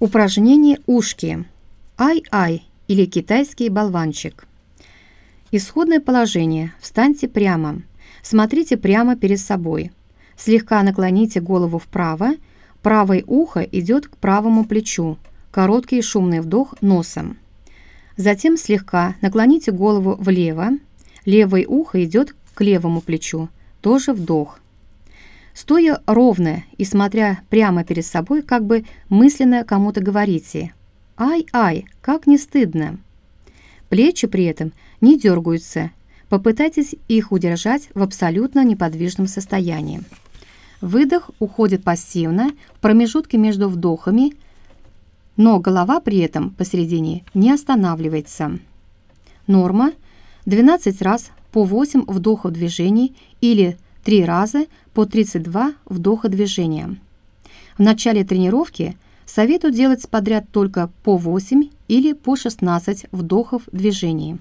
Упражнение ушки. Ай-ай или китайский болванчик. Исходное положение. Встаньте прямо. Смотрите прямо перед собой. Слегка наклоните голову вправо. Правое ухо идет к правому плечу. Короткий шумный вдох носом. Затем слегка наклоните голову влево. Левое ухо идет к левому плечу. Тоже вдох. Стоя ровно и смотря прямо перед собой, как бы мысленно кому-то говорите «Ай-ай, как не стыдно!». Плечи при этом не дергаются. Попытайтесь их удержать в абсолютно неподвижном состоянии. Выдох уходит пассивно в промежутке между вдохами, но голова при этом посередине не останавливается. Норма – 12 раз по 8 вдохов движений или 3 раза по 32 вдоха движения. В начале тренировки советую делать подряд только по 8 или по 16 вдохов движений.